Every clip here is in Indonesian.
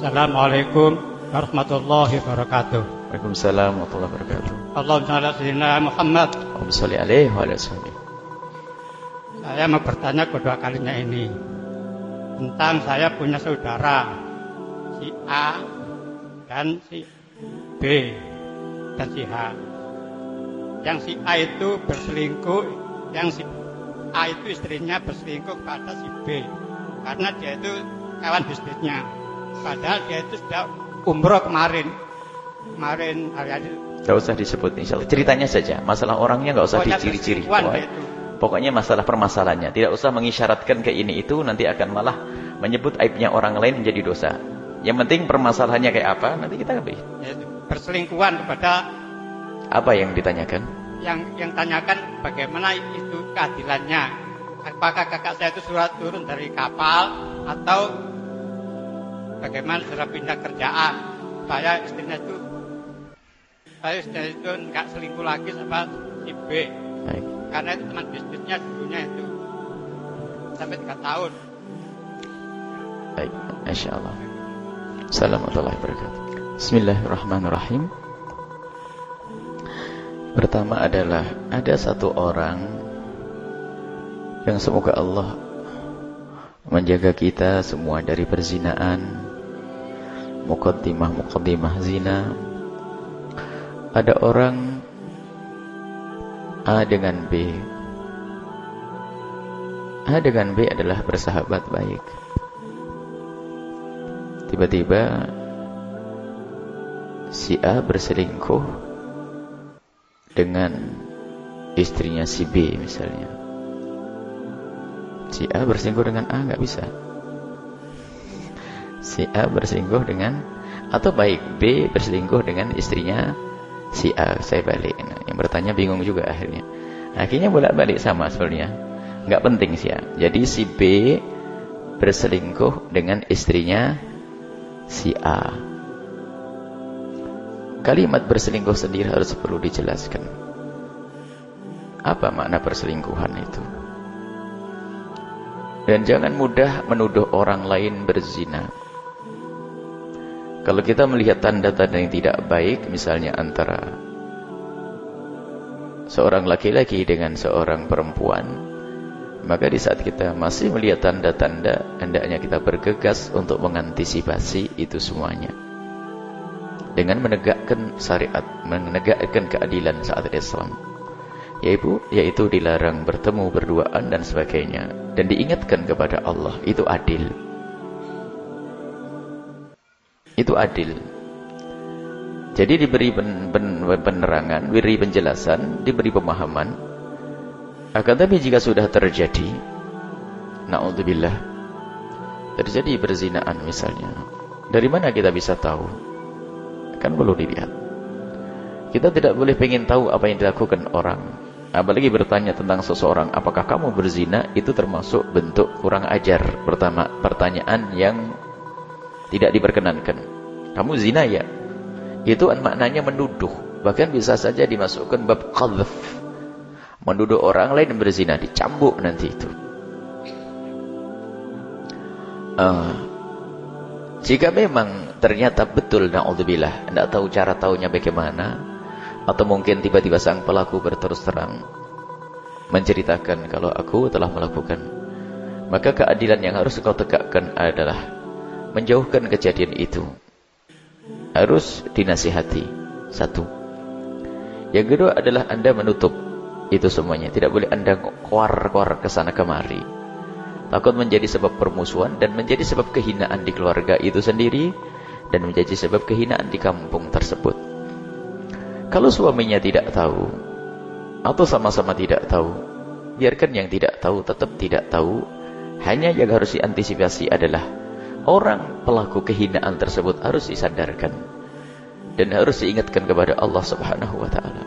Assalamualaikum warahmatullahi wabarakatuh. Waalaikumsalam warahmatullahi wabarakatuh. Allahumma shalli ala sayyidina Muhammad. Allahumma sholli alaihi wa ala. Saya mau bertanya kedua kalinya ini tentang saya punya saudara si A dan si B dan si H. Yang si A itu berselingkuh, yang si A itu istrinya berselingkuh kepada si B karena dia itu kawan bisnisnya. Padahal dia itu sudah umroh kemarin, kemarin hari-hari Gak usah disebut insya Allah. Ceritanya saja. Masalah orangnya gak usah Pokoknya diciri-ciri. Pokoknya- masalah permasalahannya. Tidak usah mengisyaratkan ke ini itu. Nanti akan malah menyebut aibnya orang lain menjadi dosa. Yang penting permasalahannya kayak apa. Nanti kita lebih. yaitu berselingkuhan kepada Apa yang ditanyakan? yang yang tanyakan bagaimana itu keadilannya. Apakah kakak saya itu surat turun dari kapal atau bagaimana sudah pindah kerjaan? Saya istrinya itu saya istrinya itu nggak selingkuh lagi sama si B Baik. karena itu teman bisnisnya dulunya itu sampai tiga tahun. Baik. Insya Allah. Assalamualaikum warahmatullahi wabarakatuh. Bismillahirrahmanirrahim. Pertama adalah ada satu orang yang semoga Allah menjaga kita semua dari perzinaan, mukaddimah-mukaddimah zina. Ada orang A dengan B. A dengan B adalah bersahabat baik. Tiba-tiba si A berselingkuh dengan istrinya si B misalnya. Si A berselingkuh dengan A nggak bisa. Si A berselingkuh dengan atau baik B berselingkuh dengan istrinya si A. Saya balik. Nah, yang bertanya bingung juga akhirnya. Akhirnya bolak-balik sama sebenarnya. Nggak penting sih ya. Jadi si B berselingkuh dengan istrinya si A. Kalimat berselingkuh sendiri harus perlu dijelaskan. Apa makna perselingkuhan itu? Dan jangan mudah menuduh orang lain berzina. Kalau kita melihat tanda-tanda yang tidak baik, misalnya antara seorang laki-laki dengan seorang perempuan, maka di saat kita masih melihat tanda-tanda, hendaknya kita bergegas untuk mengantisipasi itu semuanya. Dengan menegakkan syariat, menegakkan keadilan saat Islam. Yaitu, yaitu dilarang bertemu berduaan dan sebagainya. Dan diingatkan kepada Allah, itu adil. Itu adil. Jadi diberi pen, pen, penerangan, diberi penjelasan, diberi pemahaman. Akan tapi jika sudah terjadi, na'udzubillah, terjadi berzinaan misalnya, dari mana kita bisa tahu? Kan perlu dilihat. Kita tidak boleh pengen tahu apa yang dilakukan orang. Apalagi bertanya tentang seseorang, apakah kamu berzina? Itu termasuk bentuk kurang ajar. Pertama, pertanyaan yang tidak diperkenankan. Kamu zina ya? Itu maknanya menuduh. Bahkan bisa saja dimasukkan bab qadhf. Menuduh orang lain berzina, dicambuk nanti itu. Uh, jika memang ternyata betul na'udzubillah, tidak tahu cara tahunya bagaimana, atau mungkin tiba-tiba sang pelaku berterus terang menceritakan kalau aku telah melakukan, maka keadilan yang harus kau tegakkan adalah menjauhkan kejadian itu. Harus dinasihati. Satu. Yang kedua adalah anda menutup itu semuanya. Tidak boleh anda kuar-kuar ke sana kemari. Takut menjadi sebab permusuhan dan menjadi sebab kehinaan di keluarga itu sendiri dan menjadi sebab kehinaan di kampung tersebut. Kalau suaminya tidak tahu atau sama-sama tidak tahu, biarkan yang tidak tahu tetap tidak tahu. Hanya yang harus diantisipasi adalah orang pelaku kehinaan tersebut harus disadarkan dan harus diingatkan kepada Allah Subhanahu wa taala.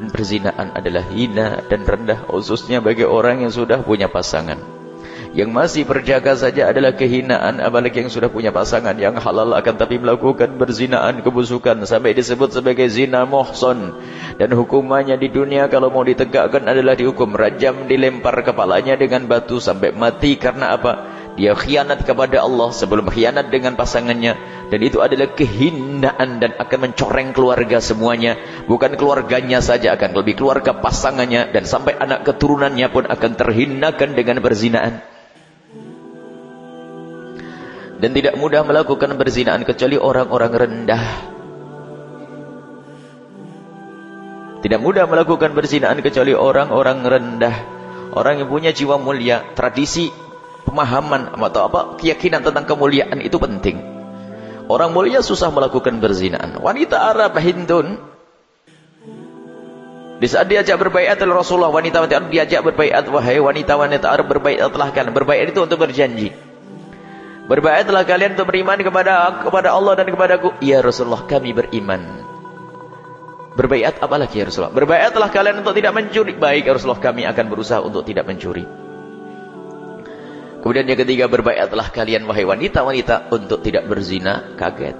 Dan perzinaan adalah hina dan rendah khususnya bagi orang yang sudah punya pasangan. Yang masih berjaga saja adalah kehinaan apalagi yang sudah punya pasangan yang halal akan tapi melakukan berzinaan kebusukan sampai disebut sebagai zina muhson dan hukumannya di dunia kalau mau ditegakkan adalah dihukum rajam dilempar kepalanya dengan batu sampai mati karena apa? Dia khianat kepada Allah sebelum khianat dengan pasangannya. Dan itu adalah kehinaan dan akan mencoreng keluarga semuanya. Bukan keluarganya saja akan lebih keluarga pasangannya. Dan sampai anak keturunannya pun akan terhinakan dengan berzinaan. Dan tidak mudah melakukan berzinaan kecuali orang-orang rendah. Tidak mudah melakukan berzinaan kecuali orang-orang rendah. Orang yang punya jiwa mulia tradisi pemahaman atau apa keyakinan tentang kemuliaan itu penting. Orang mulia susah melakukan berzinaan. Wanita Arab Hindun di saat diajak berbaiat oleh Rasulullah, wanita-wanita Arab diajak berbaiat, wahai wanita-wanita Arab berbaiatlah kalian. Berbaiat itu untuk berjanji. Berbaiatlah kalian untuk beriman kepada kepada Allah dan kepadaku. Ya Rasulullah, kami beriman. Berbaiat apalagi ya Rasulullah? Berbaiatlah kalian untuk tidak mencuri. Baik ya Rasulullah, kami akan berusaha untuk tidak mencuri. Kemudian yang ketiga berbayatlah kalian wahai wanita-wanita untuk tidak berzina. Kaget.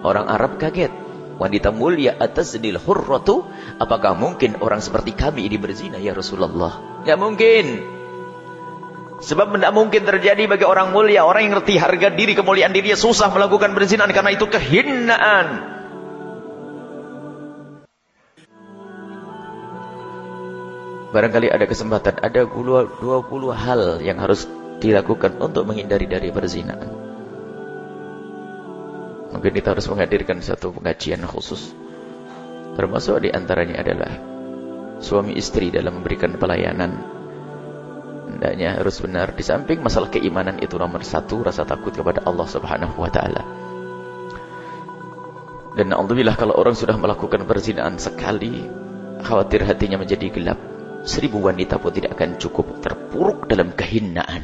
Orang Arab kaget. Wanita mulia atas dinil hurratu. Apakah mungkin orang seperti kami ini berzina ya Rasulullah? Tidak mungkin. Sebab tidak mungkin terjadi bagi orang mulia. Orang yang ngerti harga diri, kemuliaan dirinya susah melakukan berzina. Karena itu kehinaan. Barangkali ada kesempatan, ada 20 hal yang harus dilakukan untuk menghindari dari perzinahan. Mungkin kita harus menghadirkan satu pengajian khusus. Termasuk di antaranya adalah suami istri dalam memberikan pelayanan. Hendaknya harus benar. Di samping masalah keimanan itu nomor satu, rasa takut kepada Allah subhanahu wa ta'ala. Dan Alhamdulillah kalau orang sudah melakukan perzinahan sekali, khawatir hatinya menjadi gelap seribu wanita pun tidak akan cukup terpuruk dalam kehinaan.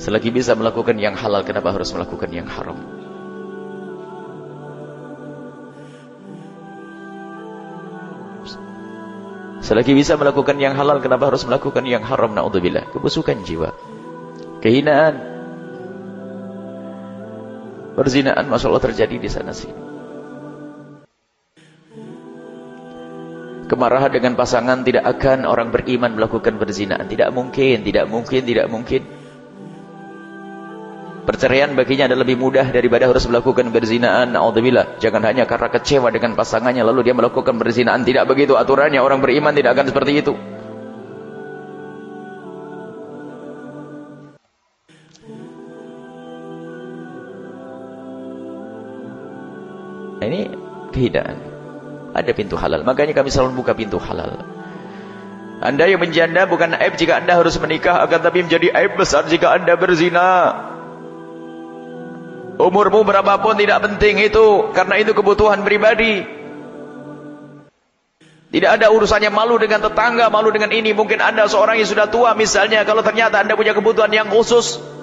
Selagi bisa melakukan yang halal, kenapa harus melakukan yang haram? Selagi bisa melakukan yang halal, kenapa harus melakukan yang haram? Na'udzubillah. Kebusukan jiwa. Kehinaan. Perzinaan, Masya Allah terjadi di sana sini. Kemarahan dengan pasangan tidak akan orang beriman melakukan berzinaan. Tidak mungkin, tidak mungkin, tidak mungkin. Perceraian baginya adalah lebih mudah daripada harus melakukan berzinaan. Na'udzubillah. Jangan hanya karena kecewa dengan pasangannya lalu dia melakukan berzinaan. Tidak begitu aturannya. Orang beriman tidak akan seperti itu. Ini kehinaan. Ada pintu halal. Makanya kami selalu buka pintu halal. Anda yang menjanda bukan aib jika Anda harus menikah. Akan tapi menjadi aib besar jika Anda berzina. Umurmu berapapun tidak penting itu. Karena itu kebutuhan pribadi. Tidak ada urusannya malu dengan tetangga, malu dengan ini. Mungkin Anda seorang yang sudah tua misalnya. Kalau ternyata Anda punya kebutuhan yang khusus.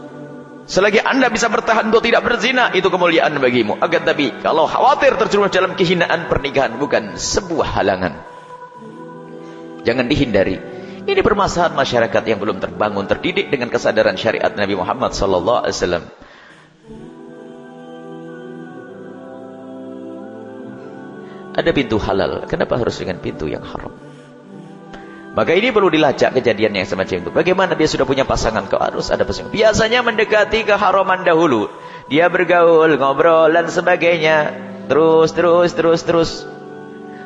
Selagi anda bisa bertahan untuk tidak berzina, itu kemuliaan bagimu. Agar tapi, kalau khawatir terjerumus dalam kehinaan pernikahan, bukan sebuah halangan. Jangan dihindari. Ini permasalahan masyarakat yang belum terbangun, terdidik dengan kesadaran syariat Nabi Muhammad wasallam. Ada pintu halal, kenapa harus dengan pintu yang haram? Maka ini perlu dilacak kejadian yang semacam itu. Bagaimana dia sudah punya pasangan, kok harus ada pasangan. Biasanya mendekati keharaman dahulu. Dia bergaul, ngobrol, dan sebagainya. Terus, terus, terus, terus.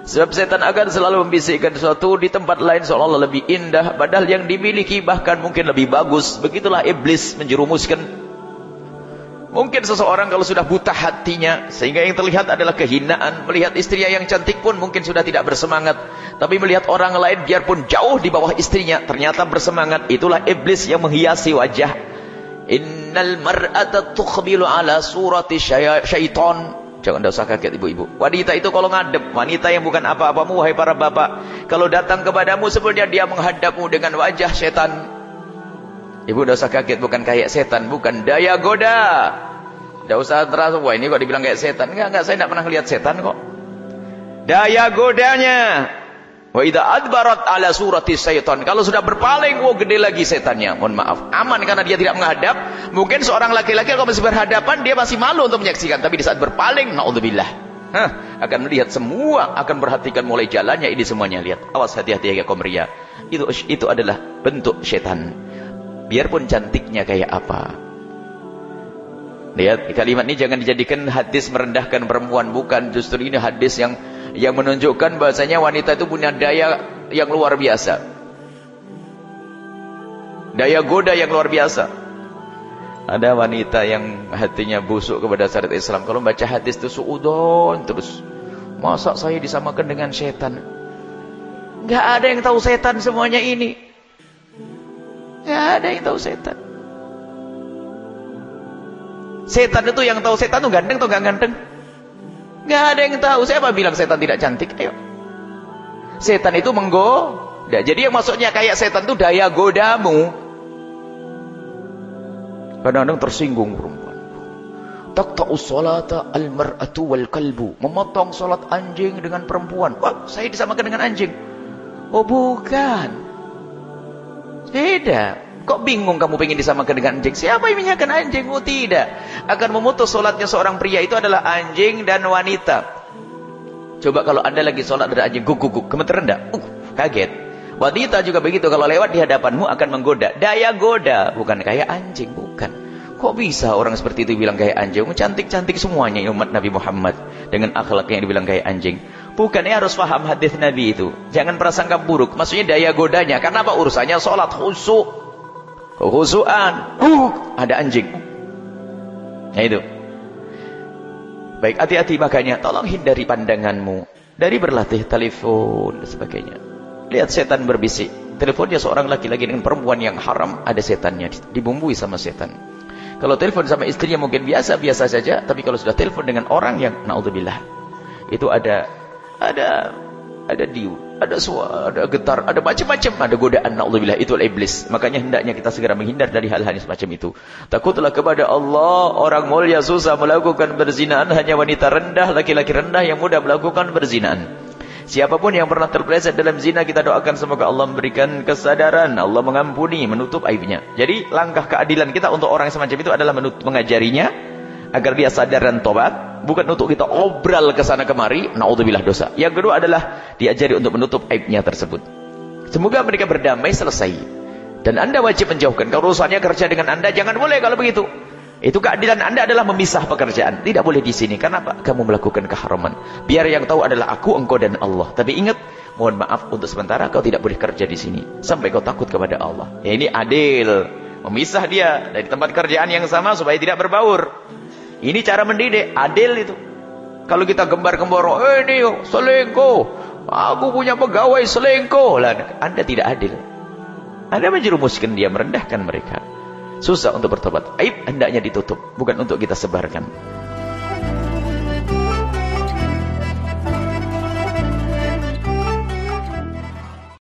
Sebab setan akan selalu membisikkan sesuatu di tempat lain seolah-olah lebih indah. Padahal yang dimiliki bahkan mungkin lebih bagus. Begitulah iblis menjerumuskan Mungkin seseorang kalau sudah buta hatinya, sehingga yang terlihat adalah kehinaan, melihat istrinya yang cantik pun mungkin sudah tidak bersemangat. Tapi melihat orang lain biarpun jauh di bawah istrinya, ternyata bersemangat. Itulah iblis yang menghiasi wajah. Innal mar'ata tukhbilu ala surati syaitan. Jangan usah kaget ibu-ibu. Wanita itu kalau ngadep, wanita yang bukan apa-apamu, wahai para bapak. Kalau datang kepadamu sebenarnya dia menghadapmu dengan wajah setan. Ibu tidak usah kaget, bukan kayak setan, bukan daya goda. Tidak usah terasa, wah ini kok dibilang kayak setan. Enggak, enggak, saya tidak pernah lihat setan kok. Daya godanya. Wa idza adbarat ala surati syaitan. Kalau sudah berpaling, wah gede lagi setannya. Mohon maaf. Aman karena dia tidak menghadap. Mungkin seorang laki-laki kalau masih berhadapan, dia masih malu untuk menyaksikan. Tapi di saat berpaling, naudzubillah. Hah, akan melihat semua, akan perhatikan mulai jalannya ini semuanya lihat. Awas hati-hati ya kaum ria. Itu itu adalah bentuk setan Biarpun cantiknya kayak apa. Lihat, kalimat ini jangan dijadikan hadis merendahkan perempuan. Bukan, justru ini hadis yang yang menunjukkan bahasanya wanita itu punya daya yang luar biasa. Daya goda yang luar biasa. Ada wanita yang hatinya busuk kepada syariat Islam. Kalau baca hadis itu suudon terus. Masa saya disamakan dengan setan? Gak ada yang tahu setan semuanya ini. Gak ada yang tahu setan. Setan itu yang tahu setan itu ganteng atau gak ganteng? Gak ada yang tahu. Siapa bilang setan tidak cantik? Ayo. Setan itu menggoda. Jadi yang maksudnya kayak setan itu daya godamu. Kadang-kadang tersinggung perempuan. Taqta'u salata al-mar'atu wal kalbu. Memotong salat anjing dengan perempuan. Wah, saya disamakan dengan anjing. Oh, bukan. Beda. Kok bingung kamu pengen disamakan dengan anjing? Siapa yang menyamakan anjing? Oh tidak. Akan memutus solatnya seorang pria itu adalah anjing dan wanita. Coba kalau anda lagi solat ada anjing guguk guguk, gemeter rendah. Uh, kaget. Wanita juga begitu. Kalau lewat di hadapanmu akan menggoda. Daya goda. Bukan kayak anjing. Bukan. Kok bisa orang seperti itu bilang kayak anjing? Cantik-cantik semuanya umat Nabi Muhammad. Dengan akhlaknya yang dibilang kayak anjing. Bukannya harus paham hadis Nabi itu. Jangan prasangka buruk. Maksudnya daya godanya. Karena apa? Urusannya solat khusyuk. Khusuan. Uh, ada anjing. Nah itu. Baik, hati-hati makanya. Tolong hindari pandanganmu. Dari berlatih telepon dan sebagainya. Lihat setan berbisik. Teleponnya seorang laki-laki dengan perempuan yang haram. Ada setannya. Dibumbui sama setan. Kalau telepon sama istrinya mungkin biasa-biasa saja. Tapi kalau sudah telepon dengan orang yang na'udzubillah. Itu ada ada ada diu, ada suara, ada getar, ada macam-macam, ada godaan naudzubillah itu iblis. Makanya hendaknya kita segera menghindar dari hal-hal yang semacam itu. Takutlah kepada Allah, orang mulia susah melakukan berzinahan, hanya wanita rendah, laki-laki rendah yang mudah melakukan berzinahan. Siapa pun yang pernah terpeleset dalam zina, kita doakan semoga Allah memberikan kesadaran, Allah mengampuni, menutup aibnya. Jadi langkah keadilan kita untuk orang semacam itu adalah mengajarinya agar dia sadar dan tobat bukan untuk kita obral ke sana kemari, naudzubillah dosa. Yang kedua adalah diajari untuk menutup aibnya tersebut. Semoga mereka berdamai selesai. Dan Anda wajib menjauhkan. Kalau urusannya kerja dengan Anda, jangan boleh kalau begitu. Itu keadilan Anda adalah memisah pekerjaan. Tidak boleh di sini. Kenapa? Kamu melakukan keharaman. Biar yang tahu adalah aku, engkau, dan Allah. Tapi ingat, mohon maaf untuk sementara kau tidak boleh kerja di sini. Sampai kau takut kepada Allah. Ya ini adil. Memisah dia dari tempat kerjaan yang sama supaya tidak berbaur. Ini cara mendidik, adil itu. Kalau kita gembar-gembor, eh ini selingkuh. Aku punya pegawai selingkuh. Lah, Anda tidak adil. Anda menjerumuskan dia, merendahkan mereka. Susah untuk bertobat. Aib hendaknya ditutup, bukan untuk kita sebarkan.